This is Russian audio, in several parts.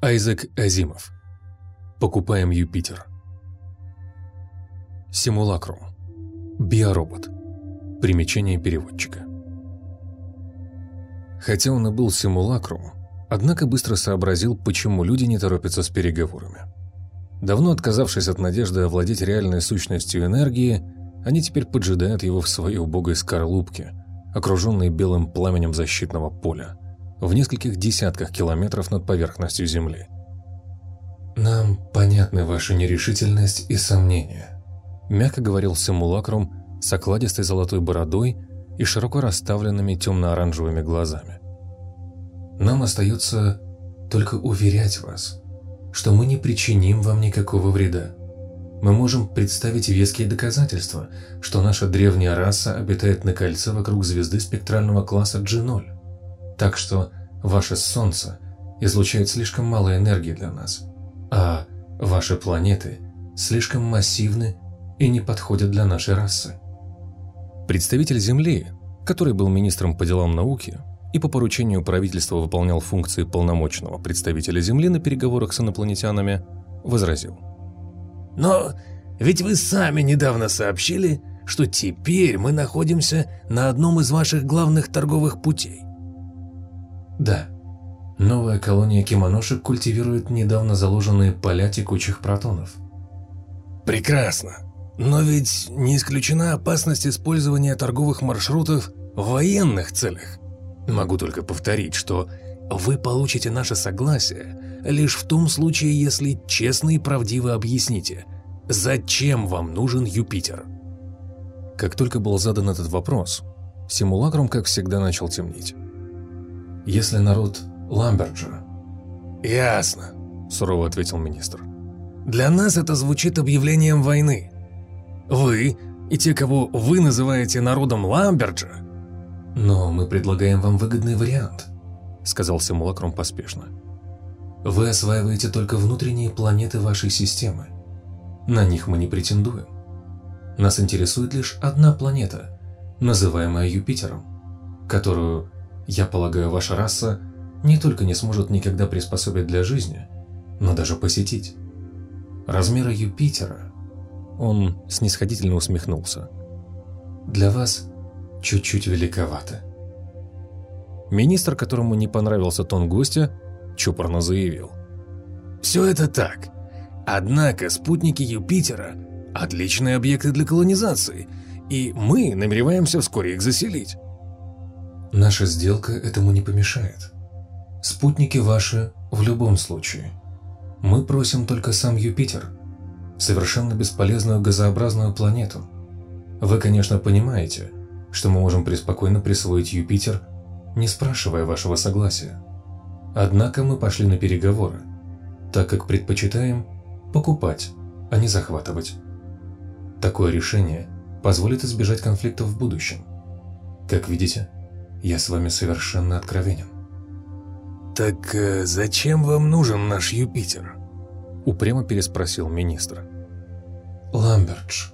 Айзек Азимов. Покупаем Юпитер. Симулакрум. Биоробот. Примечание переводчика. Хотя он и был симулакрум, однако быстро сообразил, почему люди не торопятся с переговорами. Давно отказавшись от надежды овладеть реальной сущностью энергии, они теперь поджидают его в своей убогой скорлупке, окруженной белым пламенем защитного поля, в нескольких десятках километров над поверхностью Земли. «Нам понятны ваша нерешительность и сомнения», – мягко говорил симулакрум с окладистой золотой бородой и широко расставленными темно-оранжевыми глазами. «Нам остается только уверять вас, что мы не причиним вам никакого вреда мы можем представить веские доказательства, что наша древняя раса обитает на кольце вокруг звезды спектрального класса G0. Так что ваше Солнце излучает слишком мало энергии для нас, а ваши планеты слишком массивны и не подходят для нашей расы. Представитель Земли, который был министром по делам науки и по поручению правительства выполнял функции полномочного представителя Земли на переговорах с инопланетянами, возразил – но ведь вы сами недавно сообщили, что теперь мы находимся на одном из ваших главных торговых путей. Да. Новая колония кимоношек культивирует недавно заложенные поля текучих протонов. Прекрасно. Но ведь не исключена опасность использования торговых маршрутов в военных целях. Могу только повторить, что вы получите наше согласие лишь в том случае, если честно и правдиво объясните, зачем вам нужен Юпитер. Как только был задан этот вопрос, симулакрум, как всегда, начал темнеть. Если народ Ламберджа... «Ясно», – сурово ответил министр. «Для нас это звучит объявлением войны. Вы и те, кого вы называете народом Ламберджа...» «Но мы предлагаем вам выгодный вариант», – сказал симулакрум поспешно. Вы осваиваете только внутренние планеты вашей системы. На них мы не претендуем. Нас интересует лишь одна планета, называемая Юпитером, которую, я полагаю, ваша раса не только не сможет никогда приспособить для жизни, но даже посетить. Размеры Юпитера... Он снисходительно усмехнулся. Для вас чуть-чуть великовато. Министр, которому не понравился тон гостя, чопорно заявил. «Все это так. Однако спутники Юпитера – отличные объекты для колонизации, и мы намереваемся вскоре их заселить». «Наша сделка этому не помешает. Спутники ваши в любом случае. Мы просим только сам Юпитер, совершенно бесполезную газообразную планету. Вы, конечно, понимаете, что мы можем преспокойно присвоить Юпитер, не спрашивая вашего согласия. Однако мы пошли на переговоры, так как предпочитаем покупать, а не захватывать. Такое решение позволит избежать конфликтов в будущем. Как видите, я с вами совершенно откровенен. «Так э, зачем вам нужен наш Юпитер?» Упрямо переспросил министр. «Ламбердж».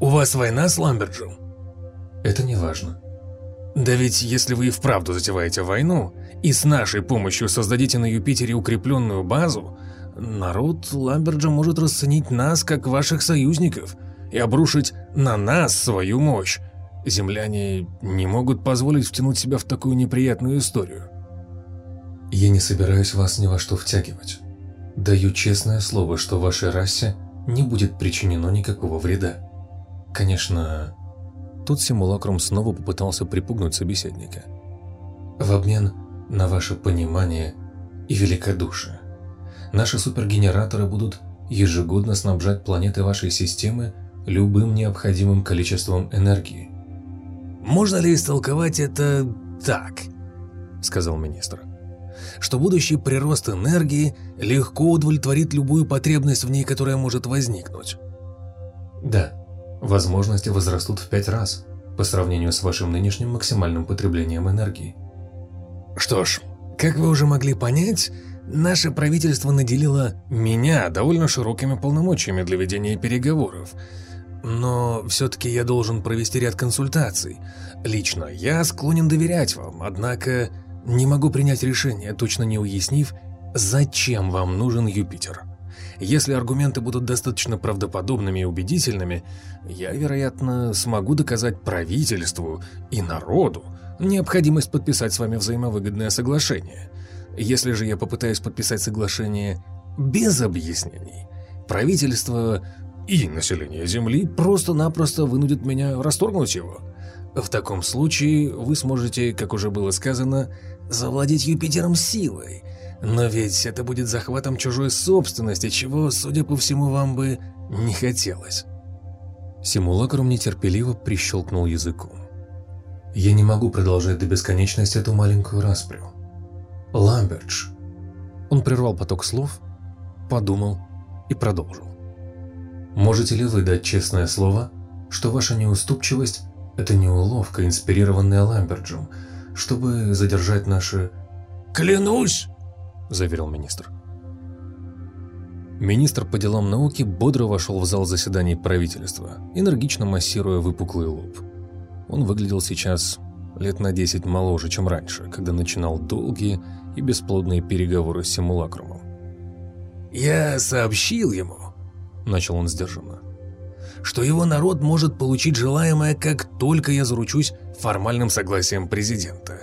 «У вас война с Ламберджем?» «Это не важно. Да ведь если вы и вправду затеваете войну, и с нашей помощью создадите на Юпитере укрепленную базу, народ Ламберджа может расценить нас как ваших союзников и обрушить на нас свою мощь. Земляне не могут позволить втянуть себя в такую неприятную историю. Я не собираюсь вас ни во что втягивать. Даю честное слово, что вашей расе не будет причинено никакого вреда. Конечно, Тут симулакрум снова попытался припугнуть собеседника. В обмен на ваше понимание и великодушие, наши супергенераторы будут ежегодно снабжать планеты вашей системы любым необходимым количеством энергии. «Можно ли истолковать это так?» – сказал министр. «Что будущий прирост энергии легко удовлетворит любую потребность в ней, которая может возникнуть?» «Да», возможности возрастут в пять раз по сравнению с вашим нынешним максимальным потреблением энергии. Что ж, как вы уже могли понять, наше правительство наделило меня довольно широкими полномочиями для ведения переговоров. Но все-таки я должен провести ряд консультаций. Лично я склонен доверять вам, однако не могу принять решение, точно не уяснив, Зачем вам нужен Юпитер? Если аргументы будут достаточно правдоподобными и убедительными, я, вероятно, смогу доказать правительству и народу необходимость подписать с вами взаимовыгодное соглашение. Если же я попытаюсь подписать соглашение без объяснений, правительство и население Земли просто-напросто вынудит меня расторгнуть его. В таком случае вы сможете, как уже было сказано, завладеть Юпитером силой – но ведь это будет захватом чужой собственности, чего, судя по всему, вам бы не хотелось. Симулакрум нетерпеливо прищелкнул языком. Я не могу продолжать до бесконечности эту маленькую распрю. Ламбердж. Он прервал поток слов, подумал и продолжил. Можете ли вы дать честное слово, что ваша неуступчивость – это не уловка, инспирированная Ламберджем, чтобы задержать наши... «Клянусь!» – заверил министр. Министр по делам науки бодро вошел в зал заседаний правительства, энергично массируя выпуклый лоб. Он выглядел сейчас лет на 10 моложе, чем раньше, когда начинал долгие и бесплодные переговоры с симулакрумом. «Я сообщил ему», – начал он сдержанно, – «что его народ может получить желаемое, как только я заручусь формальным согласием президента.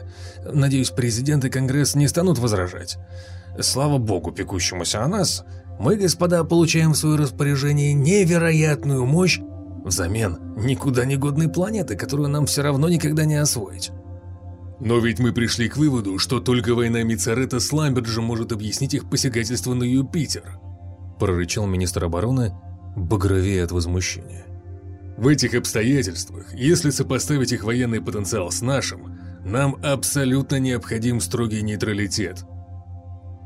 Надеюсь, президент и Конгресс не станут возражать. Слава богу, пекущемуся о нас, мы, господа, получаем в свое распоряжение невероятную мощь взамен никуда не годной планеты, которую нам все равно никогда не освоить. Но ведь мы пришли к выводу, что только война Мицарета с Ламберджем может объяснить их посягательство на Юпитер. Прорычал министр обороны, багровее от возмущения. В этих обстоятельствах, если сопоставить их военный потенциал с нашим, нам абсолютно необходим строгий нейтралитет.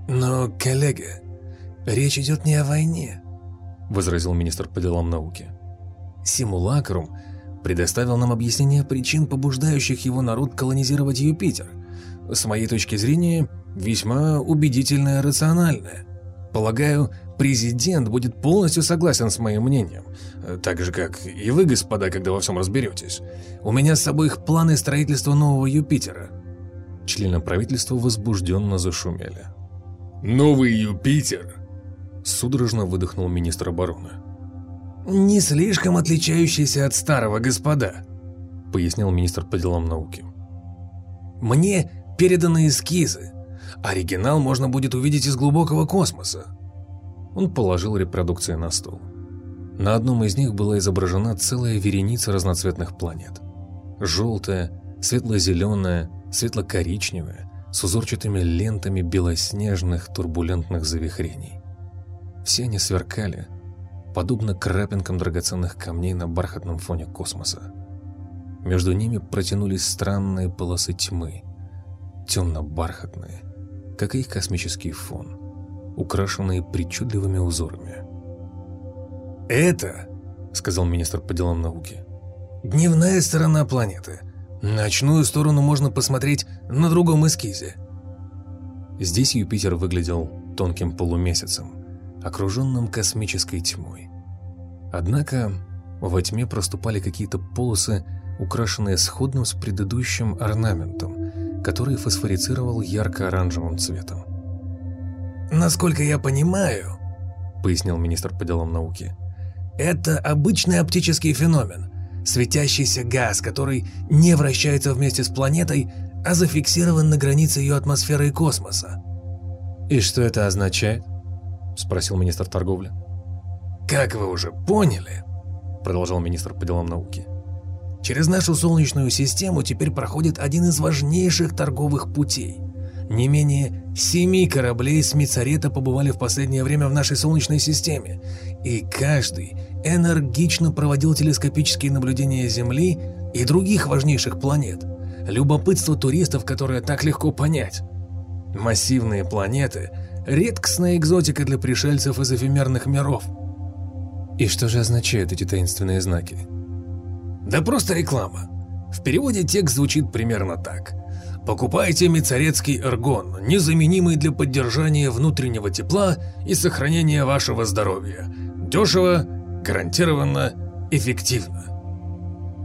Но, коллега, речь идет не о войне, возразил министр по делам науки. Симулакрум предоставил нам объяснение причин, побуждающих его народ колонизировать Юпитер. С моей точки зрения, весьма убедительное рациональное. Полагаю, президент будет полностью согласен с моим мнением, так же, как и вы, господа, когда во всем разберетесь. У меня с собой их планы строительства нового Юпитера». Члены правительства возбужденно зашумели. «Новый Юпитер?» Судорожно выдохнул министр обороны. «Не слишком отличающийся от старого, господа», пояснил министр по делам науки. «Мне переданы эскизы. Оригинал можно будет увидеть из глубокого космоса. Он положил репродукции на стол. На одном из них была изображена целая вереница разноцветных планет. Желтая, светло-зеленая, светло-коричневая, с узорчатыми лентами белоснежных турбулентных завихрений. Все они сверкали, подобно крапинкам драгоценных камней на бархатном фоне космоса. Между ними протянулись странные полосы тьмы, темно-бархатные, как и их космический фон украшенные причудливыми узорами. «Это, — сказал министр по делам науки, — дневная сторона планеты. Ночную сторону можно посмотреть на другом эскизе». Здесь Юпитер выглядел тонким полумесяцем, окруженным космической тьмой. Однако во тьме проступали какие-то полосы, украшенные сходным с предыдущим орнаментом, который фосфорицировал ярко-оранжевым цветом. «Насколько я понимаю», — пояснил министр по делам науки, «это обычный оптический феномен, светящийся газ, который не вращается вместе с планетой, а зафиксирован на границе ее атмосферы и космоса». «И что это означает?» — спросил министр торговли. «Как вы уже поняли», — продолжал министр по делам науки, «через нашу Солнечную систему теперь проходит один из важнейших торговых путей — не менее семи кораблей с Мицарета побывали в последнее время в нашей Солнечной системе, и каждый энергично проводил телескопические наблюдения Земли и других важнейших планет. Любопытство туристов, которое так легко понять. Массивные планеты – редкостная экзотика для пришельцев из эфемерных миров. И что же означают эти таинственные знаки? Да просто реклама. В переводе текст звучит примерно так – Покупайте мицарецкий эргон, незаменимый для поддержания внутреннего тепла и сохранения вашего здоровья. Дешево, гарантированно, эффективно.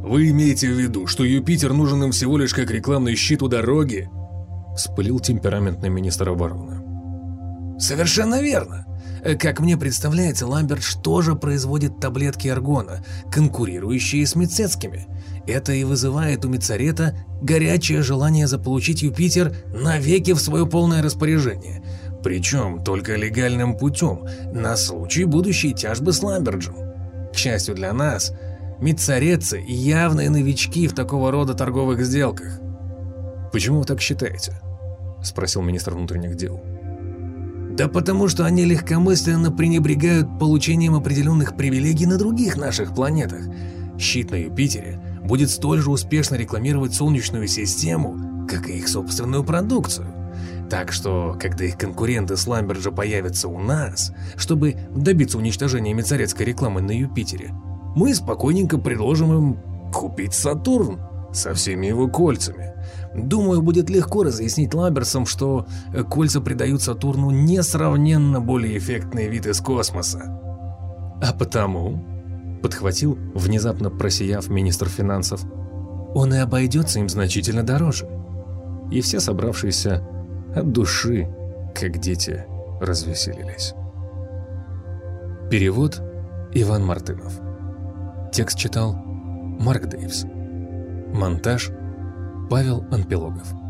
Вы имеете в виду, что Юпитер нужен им всего лишь как рекламный щит у дороги? Спылил темпераментный министр обороны. Совершенно верно. Как мне представляется, Ламбердж тоже производит таблетки аргона, конкурирующие с мицетскими. Это и вызывает у Мицарета горячее желание заполучить Юпитер навеки в свое полное распоряжение. Причем только легальным путем, на случай будущей тяжбы с Ламберджем. К счастью для нас, Мицаретцы – явные новички в такого рода торговых сделках. «Почему вы так считаете?» – спросил министр внутренних дел. Да потому что они легкомысленно пренебрегают получением определенных привилегий на других наших планетах. Щит на Юпитере будет столь же успешно рекламировать Солнечную систему, как и их собственную продукцию. Так что, когда их конкуренты с Ламберджа появятся у нас, чтобы добиться уничтожения мецарецкой рекламы на Юпитере, мы спокойненько предложим им купить Сатурн со всеми его кольцами. Думаю, будет легко разъяснить Ламберсам, что кольца придают Сатурну несравненно более эффектный вид из космоса. А потому, подхватил, внезапно просияв министр финансов, он и обойдется им значительно дороже. И все собравшиеся от души, как дети, развеселились. Перевод Иван Мартынов. Текст читал Марк Дейвс. Монтаж Павел Анпилогов.